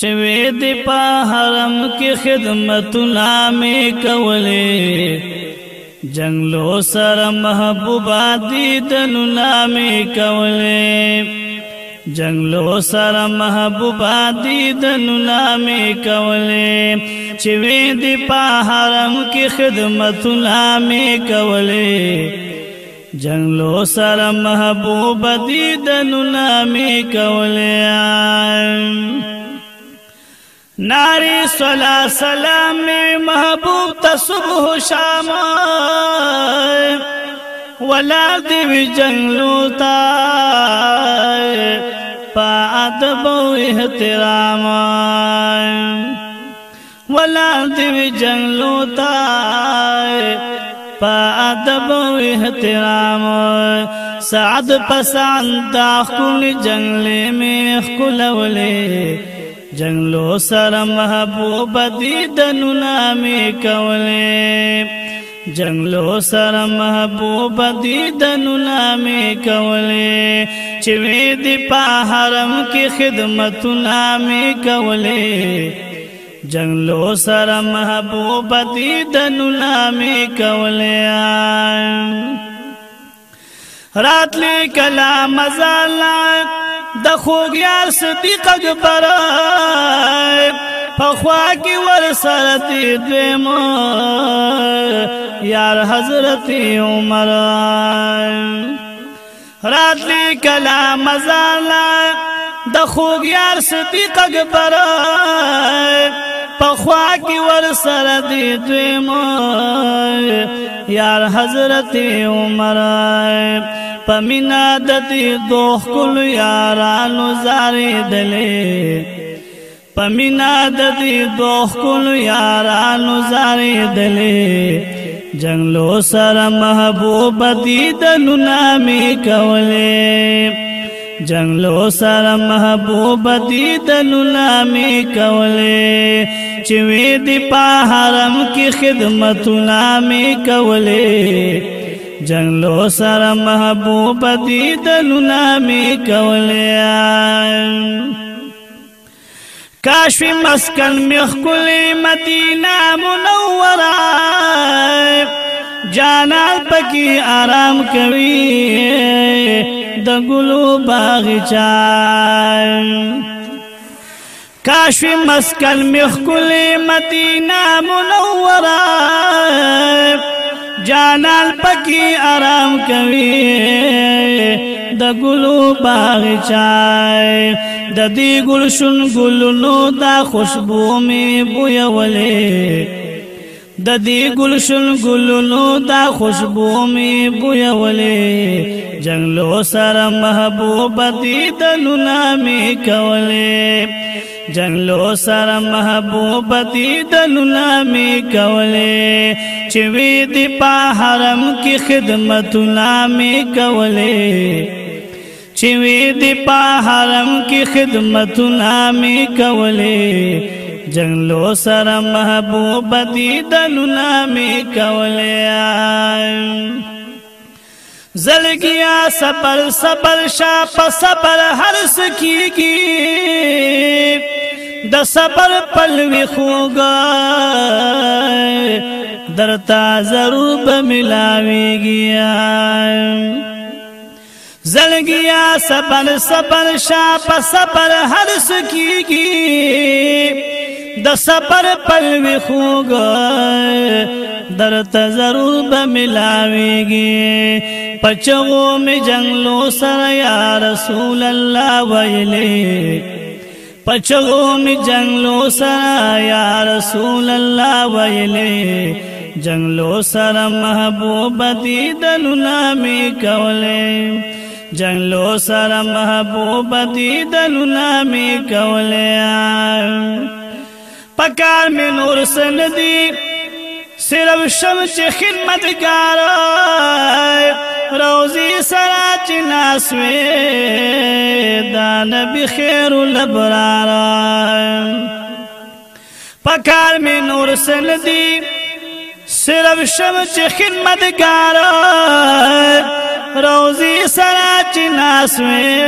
چوي د په حرم کې خدمت نامې کولې جنگلو سره محبوبا دي دنو نامې کولې جنگلو سره محبوبا دي دنو نامې کولې چوي د په حرم کې خدمت نامې کولې جنگلو سره محبوبا دي دنو نامې کولې ناری صلا سلام می محبوب تا صبح شام ولا دی جنگلو تا پا ادب و احترام ولا دی جنگلو تا پا ادب و احترام سعد پسند دا خل جنگل می خلولې جنگلو سره محبوب دي دنونه می کولې جنگلو سره محبوب دي دنونه می کولې چې وې دي په حرم کې خدمتونه می کولې جنگلو سره محبوب دي دنونه می کولې راتلې کلا مزال د خوګیار صدیق اکبر په خوا کې ور سره دې دم یار حضرت عمر رات لی کلا مزالا د خوګیار صدیق اکبر په خوا کې ور سره دې دم یار حضرت عمر پمینا د دې دوه کول یارانو زارې دلې پمینا د دې دوه کول یارانو زارې دلې جنگلو سره محبوب دې د نامې کولې جنگلو سره محبوب دې د نامې کولې چې وې دې په حرم کې خدمتونه مې کولې جنگلو سر محبوب دی دلونا می کولیا کاشوی مسکن می خکلی مدینہ منورا جانان پکی آرام کوي د ګلو باغچا کاشوی مسکن مخکل مدینہ منورہ جانان پکی آرام کوي د ګلو باغچای د دې ګل شون ګلونو دا خوشبو می بویولې د دې ګل شون ګلونو دا خوشبو می بویولې جنگلو سره محبوب دې دلونه می کولې جنگلو سر محبوبتی دلونا می کولے چوی دی پا حرم کی خدمتونا می کولے چوی دی پا حرم کی خدمتونا می کولے جنگلو سر محبوبتی دلونا می کولے آئیم زلګیا صبر صبر شا په صبر هر سکیږي د صبر پلوي خوګا درتا ضرور ملاويږي زلګیا صبر صبر شا په صبر هر سکیږي د صبر پلوي خوګا درته ضرور ملاويږي پچغو می جنگلو سر یا رسول الله ویلی پچغو می جنگلو سر یا رسول الله ویلی جنگلو سر محبوب دی دلنا می کولی جنگلو سر محبوب دی دلنا می کولی پکار می نور سندی صرف شمس خدمتگار روزي سره چې لاس وې دا نبی خیر البرار پکار می نور سن دی صرف شم چې خدمتګار روزي سره چې لاس وې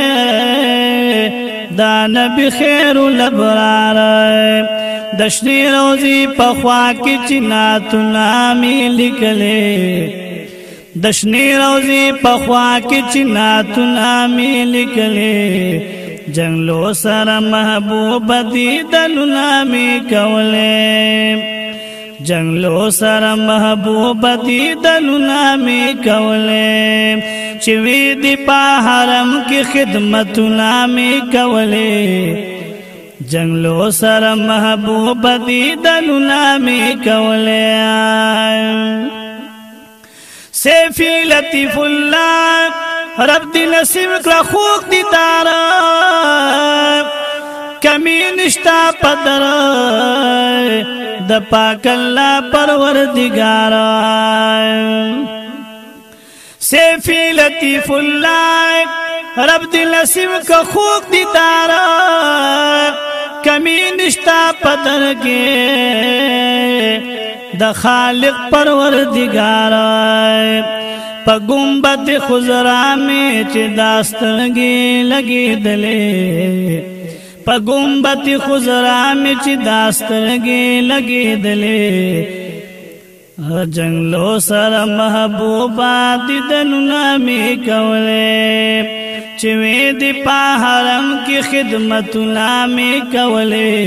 دا نبی خیر البرار دشنی روزی په خوا کې چې ناتو نامي لیکلې د شنې روزي په خوا کې چناتونه مې لیکلې جنگلو سره محبوب دي دلونه مې کولې جنگلو سره محبوب دي دلونه مې کولې چې وی دي په حرم کې خدمتونه مې کولې جنگلو سره محبوب دي دلونه مې کولې سیف لطیف الله رب دې نصیب کړه خوږ دي تار کمی نشتا پدر د پاک الله پروردگار سیف لطیف الله رب دې نصیب کړه خوږ دي تار کمی نشتا پدر کې د خالق پروردگار په ګمبت خزرا می چې داستنګي لګي دلې په ګمبت خزرا می چې داستنګي لګي دلې جنگلو سره محبوبا دیدنونه می کولې چې وې دی په حرم کې خدمتونه می کولې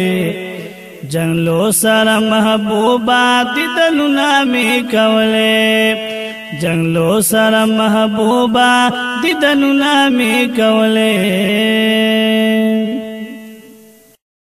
جنلو سره محبوبا دیدنو نامی کولې جنلو سره محبوبا دیدنو نامی کولې